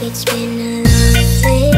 It's been a long day.